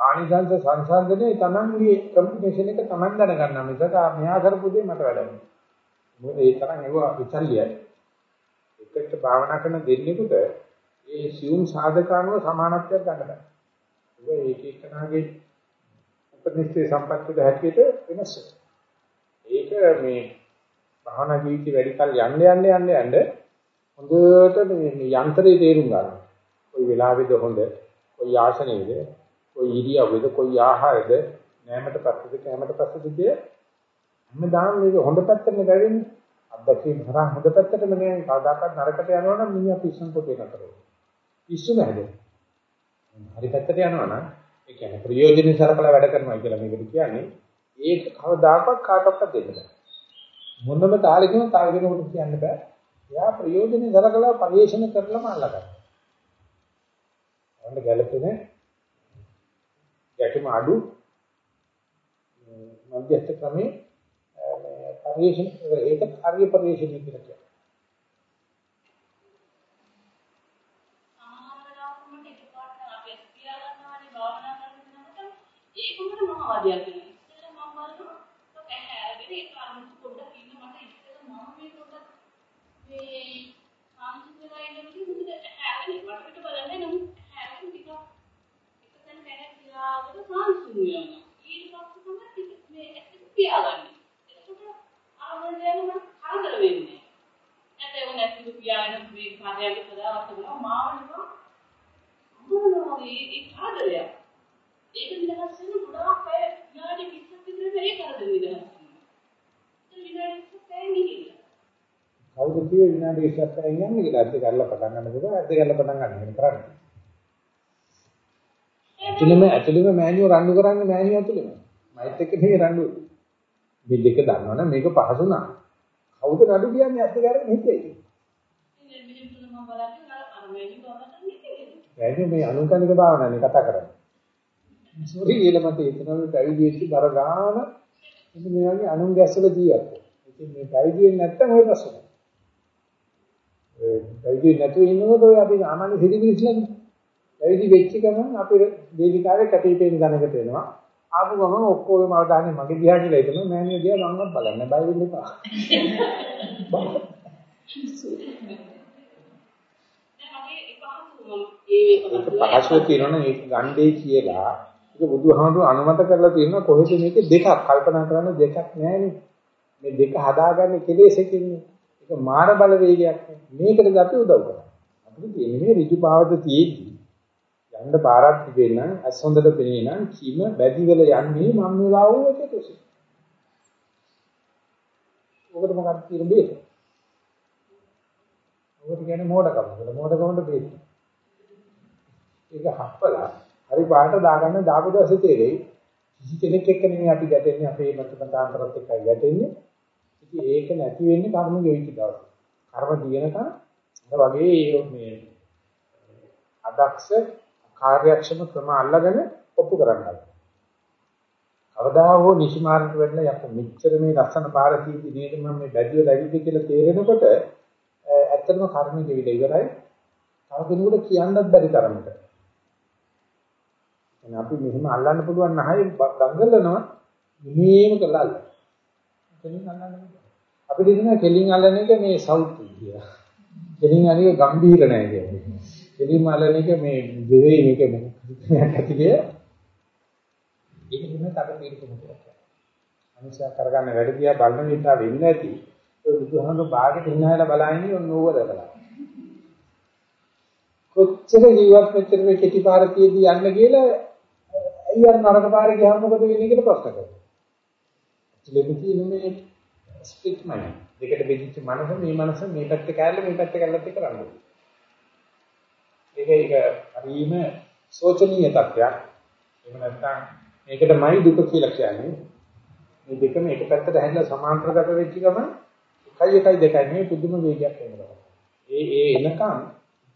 ආනිසංස සංසන්දනේ තමන්ගේ කම්පිටේෂන් එක තමන් දැනගන්න මිසක මෙහා කරපු දේ මට වැඩන්නේ. මොකද ඒ තරම් ඒව විචල්යයි. එකට භාවනා කරන දෙන්නෙකුට ඒ සියුම් සාධකානුව සමානත්වයක් ගන්න බෑ. ඒක එක එකනාගේ උපනිෂ්ඨේ සම්පත්තිය හැටියට වෙනස් ඒක මේ භාවනා ජීවිතේ වැඩි කල යන්න යන්න යන්න යන්න හොඳට මේ යන්ත්‍රයේ තේරුම් ගන්න. කොයි වෙලාවෙද හොඳ, කොයි ආසනයේද, කොයි ඉරියව්වේද, කොයි ආහාරද, නෑමට පස්සේද, කැමට පස්සේද කිය හැමදාම මේක හොඳ පැත්තටම ගැවෙන්නේ. අත්දැකීම් හරහා හොඳ පැත්තටම නේ කවදාකවත් නරකට යනවනම් මිනිහා පිස්සන් පොතේ නතර වෙනවා. පිස්සුම හැදෙනවා. හරි පැත්තට යනවා නම් ඒ කියන්නේ ප්‍රයෝජනෙ සරකලා වැඩ කරනවා කියලා මේකට කියන්නේ ඒක කවදාකවත් කාටවත් දෙන්න බෑ. මොනම තාලෙකින් තාලෙකින් කියන්න බෑ. එයා ප්‍රයෝජනෙ සරකලා පරිශන කරලම අල්ලගන්නවා. අන්න ගැළපෙන ගැටුම අඩු මධ්‍යස්ථ ක්‍රමේ පරිශන ඒක කාර්ය පරිශන කියලා කියනවා. ඒකම මහවාදයක් වෙනවා. ඉස්සෙල්ලා මම බලනවා ඇහැ අරගෙන ඒක අනුත් පොඩ්ඩක් ඉන්න මට ඉස්සෙල්ලා මම මේ පොඩ්ඩක් මේ සාංශිකලා ඉන්නකොට මුද ඇහැ අරගෙන වටපිට බලන්නේ නම් ඇහැ අරගෙන ටික එකතැන පැන තියාගෙන සාංශුන් වෙනවා. ඊට පස්සේ තමයි ටික මේ ඇස් පියාගන්නේ. එතකොට ආවර්ජන මම කරදර වෙන්නේ. නැත්නම් උන් ඇස් පියාගෙන මේ කාර්යයක් සදාවත් කරනවා මාව නිකන් මොනවා ඒ කාර්යයක් ඒක නිදහස් වෙන ගොඩාක් අය විනාඩි 20ක් විතර මේ කරද නිදහස් වෙනවා. ඒ විනාඩි 20ක් නෙවෙයි. කවුද කියේ විනාඩි 20ක් යන්නේ කියලා අද්ද කරලා පටන් ගන්නකොට අද්ද කරලා පටන් ගන්න වෙන කරන්නේ. ඇතුළෙම ඇතුළෙම මෑනියෝ රණ්ඩු කරන්නේ මෑනියෝ ඇතුළෙම. මයිත් එක්ක නෙවෙයි රණ්ඩු. මේ දෙක දන්නවනම් මේක පහසු නා. කවුද නඩු කියන්නේ අද්ද කරන්නේ හිතේ. මෑනියෝ මේ අනුකම්පික භාවනාවනේ කතා කරන්නේ. සෝරි කියලා මට හිතෙනවා මේ පැවිදි වෙච්ච බර ගාන ඉතින් මේ වගේ අනුන් ගැස්සල ජීවත් ඉතින් මේ පැවිදි වෙන්නේ නැත්තම් ඔය ප්‍රශ්න. ඒ පැවිදි නැතුව ඉන්නකොට ඔය අපි සාමාන්‍ය සිතිවිලිස්ලන්නේ. පැවිදි වෙච්ච ගමන් අපි වේදිකාවේ කැපිපෙන ගණකට එනවා. ආපු ගමන් ඔක්කොම අවධානය මගේ දිහා කියලා හිතනවා මෑණියෝ දිහා මමවත් බලන්න බය වෙන්න එපා. පහසුව තියෙනවනේ ඒක ගණ්ඩේ කියලා. ඒක බුදුහාමුදුරු අනුමත කරලා තියෙනවා කොහෙද මේකේ දෙකක්? කල්පනා කරන්න දෙකක් නැහැනේ. මේ දෙක හදාගන්නේ කෙලෙසකින්නේ ඒක මාන බලවේගයක් මේකට අපි උදව් කරනවා. අපිට තියෙන්නේ මේ ඍජු භාවද තියෙද්දි යන්න පාරක් තිබෙන්න ඇස් හොඳට පෙනේ නම් කීම බැදි වෙල යන්නේ මම වෙලා වූ එකේ තොසි. ඔකට මොකක්ද කියන බේත ඔකට කියන්නේ මෝඩකම කියලා. මෝඩකමට බේත ඒක හප්පලා හරි පාට දාගන්න දාපු දවසේ තේරෙයි. කිසි කෙනෙක් එක්ක නෙමෙයි අපි ගැටෙන්නේ අපේ මතකතාන්තරත් එක්කයි ගැටෙන්නේ. ඉතින් ඒක නැති වෙන්නේ කර්ම ගෙවිච්ච දවසේ. කර්ම දිනකම් අර වගේ මේ අදක්ෂ කාර්යක්ෂම ක්‍රම අල්ලගෙන ඔප්පු කරනවා කවදා හෝ නිෂ්මාර්ග වෙන්න යක් මෙච්චර මේ ලස්සන පාරකීති නේද මම මේ බැදිය ලැබිද කියලා තේරෙනකොට ඇත්තටම කර්ම ගෙවිලා ඉවරයි. තව කෙනෙකුට කියන්නත් බැරි තරමට. එහෙනම් අපි මෙහෙම අල්ලන්න පුළුවන් නැහැ දඟලනවා මෙහෙම කළා අල්ල. කෙලින් අල්ලන්න අපිට ඉන්න කෙලින් අල්ලන එක මේ සෞත්‍ය කියලා. කෙලින් අනික ගම්බීර නැහැ කියන්නේ. කෙලින් අල්ලන එක මේ දෙවේ මේක ඇතිගේ ඒක තමයි තක තීරකම කියන්නේ. අනිසා කරගන්න වැඩ දිහා බලන විට වෙන්නේ නැති. ඒ බුදුහාමුදුරු බාගෙට ඉන්නහැලා බලන්නේ ඔන්න ඕව දැකලා. කොච්චර ජීවත් වෙච්ච මේ කෙටි පාරතියදී යන්න කියලා ඇයි අර නරක පාරේ ගියාම මොකද වෙන්නේ කියලා ප්‍රශ්න කරනවා. ඉතින් තියෙන මේ ස්ප්ලිට් මයින්ඩ් දෙකට බෙදිච්ච මනස මේ මනස මේ පැත්ත කැල්ල මේ පැත්ත කැල්ලත් එක්ක රණ්ඩු. ඒක ඒක හරිම සෝචනීය තත්ත්වයක්. එහෙම නැත්නම් මේකටමයි දුක කියලා කියන්නේ. මේ දෙකම එක පැත්තට හැදලා සමාන්තරගත වෙච්ච ගමන් එකයි එකයි දෙකයි මේ පුදුම වේගයක් එනවා. ඒ ඒ එනකන්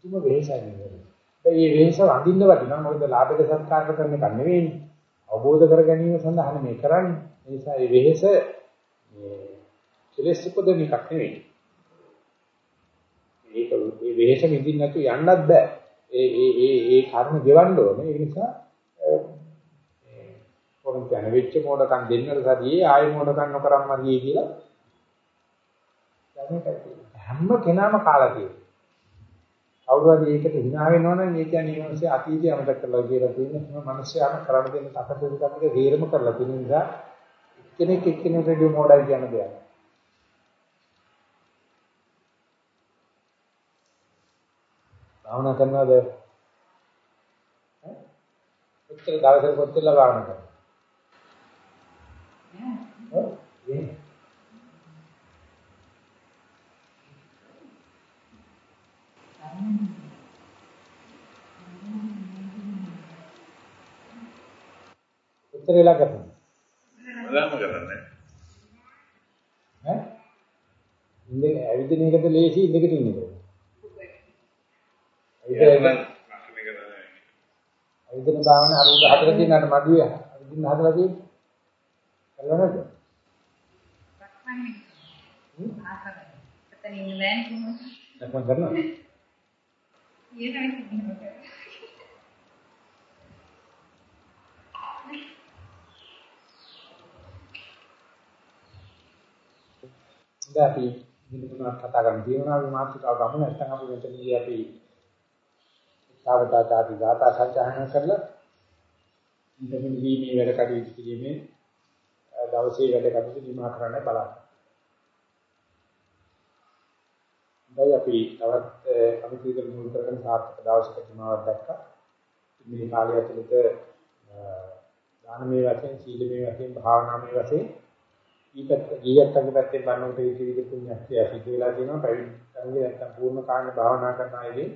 පුදුම වෙහසයි නෙවෙයි. ඒ වෙහස අඳින්න වටිනවා. මොකද ලාභක සත්කාර කරන එක නෙවෙයිනේ. අවබෝධ කර ගැනීම සඳහා මේ කරන්නේ. ඒ නිසා මේ වෙහස මේ කෙලෙස් උපදින එකක් නෙවෙයි. ඒක මේ වෙහස විඳින්න නැතු යන්නත් බෑ. ඒ ඒ ඒ ඒ කර්ම ගෙවන්න ඕනේ. ඒ නිසා මේ පොරොන් කියන වෙච්ච මොඩකම් දෙන්නට සතියේ ආයෙ මොඩකම් නොකරම් මරියේ කියලා හැම කෙනාම කාලා තියෙනවා. කවුරු හරි ඒකට hina වෙනවනම් ඒ කියන්නේ මේ මිනිස්සේ අතීතය අමතක කරලා කියලා තියෙන හැම මිනිස්යාම කරන්න දෙන්න තකතුරු කමක හේරම කරලා තියෙන නිසා එක්කෙනෙක් එක්කෙනෙක් රෙඩියෝ මොඩයි කියන දෙයක්. භාවනා කරනවාද? ඈ? කොච්චර දවසකට කොච්චර භාවනා කරනවද? උත්තර වෙලා කරනවා. මම කරන්නේ. ඈ? ඉන්නේ ඇවිදින එකද ලේසි ඉඳගෙන ඉන්න? ඇවිදින ඇවිදින භාවන අරුද හතර දිනකට මඩුවේ ඇවිදින්න හදලා තියෙන්නේ. ඉන්න බෑනේ කොහොමද? දැන් කරනවා. ඊයටයි තිබුණේ. ඉතින් අපි මෙන්න කතා කරන ජීවනාවේ මාතෘකාව ගමු නැත්නම් අපි මෙතනදී අපි සාවතාචාති ගාථා සත්‍යයන් කරලා ඉතින් මේ වැඩ කටයුතු කිරීමේ දවසේ වැඩ කටයුතු නිමා කරන්න බලන්න. දැන් අපි තවත් අමිතිකල මුල් කරගෙන සාර්ථක දවසක තුනක් දැක්කා. මේ කාලය ඇතුළත දානමය වශයෙන්, සීලමය වශයෙන්, භාවනාමය වශයෙන් ඊපත් ගියත්තගේ පැත්තෙන් බලනකොට ඒ විවිධ පුණ්‍යක්ෂය සිද්ධ වෙලා තියෙනවා. පැවිදි නැත්නම් පූර්ණ කාණ භාවනා කරන අයගේ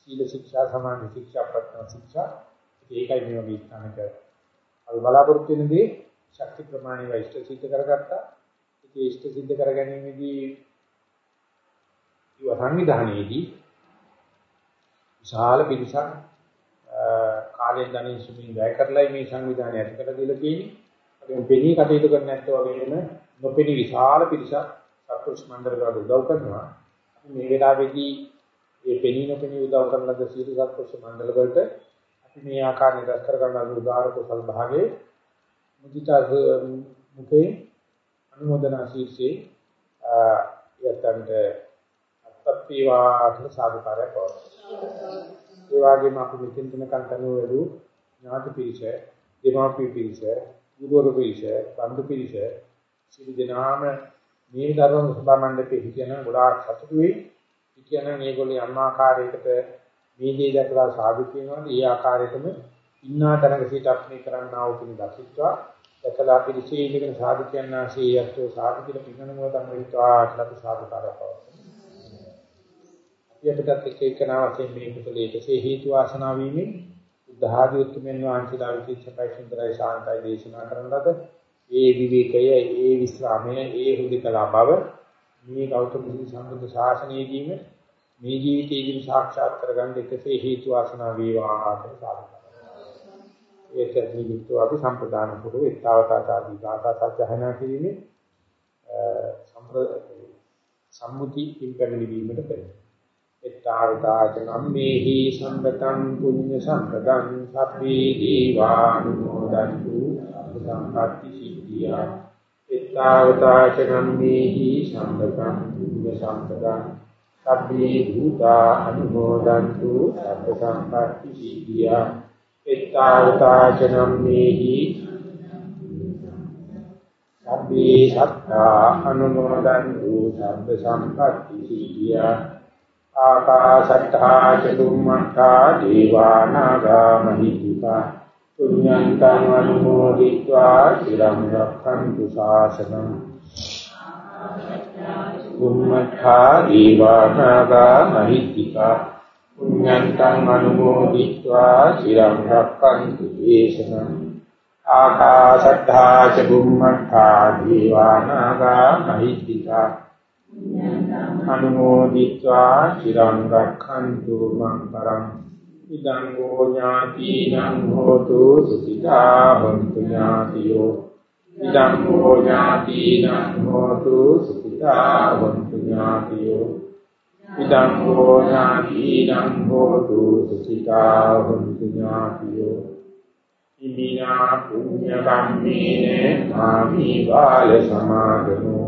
සීල ශික්ෂා, සමාධි ශික්ෂා, ප්‍රඥා ශික්ෂා ඒකයි මේ වගේ ස්ථානක අපි බලාපොරොත්තු වෙනදී ශක්ති ප්‍රමාණය වයිෂ්ඨ සිද්ධ කරගත්තා. ඒ ඉෂ්ඨ සිද්ධ කර ගැනීමේදී ඊව සංවිධානයේදී විශාල පිරිසක් කාලයෙන් ධනෙන් සුමින් වැය කරලා මේ සංවිධානය ඇති කර දීලා තියෙන්නේ. අපි පෙනී කටයුතු කරන්නේ නැත්නම් වගේම නොපෙනී විශාල පිරිසක් සත්පුරුෂ මණ්ඩලවල උදව් කරනවා. අපි මේ වෙලාවේදී මේ පෙනී නොපෙනී උදව් කරන ලද සීල සත්පුරුෂ මණ්ඩල වලට අපි මේ ආකාරයෙන් දස් කර ගන්න උදාාර කුසල් භාගයේ මුදිතා මුකේ අනුමೋದනා ශීර්ෂේ යත්තන්ට අත්පත්තිවා කියලා සාදුකාරය පවතුන. ඒ වගේම අපි මෙතෙන් තනකන් කරනවලු ඥාති පිරිස, දෙමාපිය පිරිස, ගුරුවරු පිරිස, බන්දු පිරිස සියලු දෙනාම මේ ධර්ම සභා මණ්ඩපේ හිටියන ගොඩාක් සතුටු වෙයි. හිටියන මේගොල්ලෝ යම් ආකාරයකට මේ දේ දැකලා සාදු කියනවා. ඒ ආකාරයටම ඉන්නා තැනක සිට අපි කරන්නා වූ කිනි දසිත්වා දැකලා පිළිසී ඉඳගෙන සාදු කියනාසේ යත්තෝ සාදු කියලා පින්නනම තමයි හිතවා කියලා අපි සාදුකාරය පවතුන. අපිටත් එක්ක එකනා වශයෙන් මේ කුසලයේ කෙසේ හේතු වාසනා වීමෙන් බුද්ධ ආදී උතුම්යන් වහන්සේලා විචිත්තයි සුන්දරයි ශාන්තයි දේශනා කරන ලද ඒ විවේකය ඒ විස්රාමය ඒ හුදකලා බව මේ ගෞතම බුදු සම්බුද්ධ ශාසනයේදීම මේ ජීවිතයේදී සාක්ෂාත් කරගන්න එකසේ හේතු වාසනා වේවා කියලා සාකච්ඡා ඒක නිවිතු අපි සම්ප්‍රදාන කොට විස්තාවතාදී ගාථා සත්‍යයනා කිරීමේ සම්මුති පින්කරණි වීමට පෙරේ. එත්තාවතාචනම්මේහි සම්පතං පුඤ්ඤ සම්පතං සබ්බේ දීවානුමෝදන්තු සම්පත්ති සිද්ධියා. එත්තාවතාචනම්මේහි සම්පතං පුඤ්ඤ සම්පතං සබ්බේ භූතා අනුමෝදන්තු සබ්බ සම්පත්ති සිද්ධියා. එත්තාවතාචනම්මේහි සබ්බේ සත්තා අනුමෝදන්තු සබ්බ සම්පත්ති සිද්ධියා. ආකාශත්තා චුම්මත්තා දීවානාගා මහිත්‍තිකා පුඤ්ඤන්තං අනුමෝදිत्वा চিරං රක්ඛන්තු ශාසනං චුම්මත්තා දීවානාගා මහිත්‍තිකා පුඤ්ඤන්තං අනුමෝදිत्वा চিරං රක්ඛන්තු දේශනං. ආකාශත්තා චුම්මත්තා දීවානාගා මහිත්‍තිකා අනුමෝදිत्वा චිරං රක්ඛන්තු මං පරං. ඉදං හෝ ඥාතිනං හෝතු සුඛිතා වന്തു ඥාතියෝ. ඉදං හෝ ඥාතිනං හෝතු සුඛිතා වന്തു ඥාතියෝ. ඉදං හෝ ඥාතිනං හෝතු සුඛිතා වന്തു ඥාතියෝ. ඉමිනා පුඤ්ඤ කම්මේන මාමි බාල සමාදමෝ.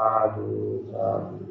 පත්‍තිය සාදු සාදු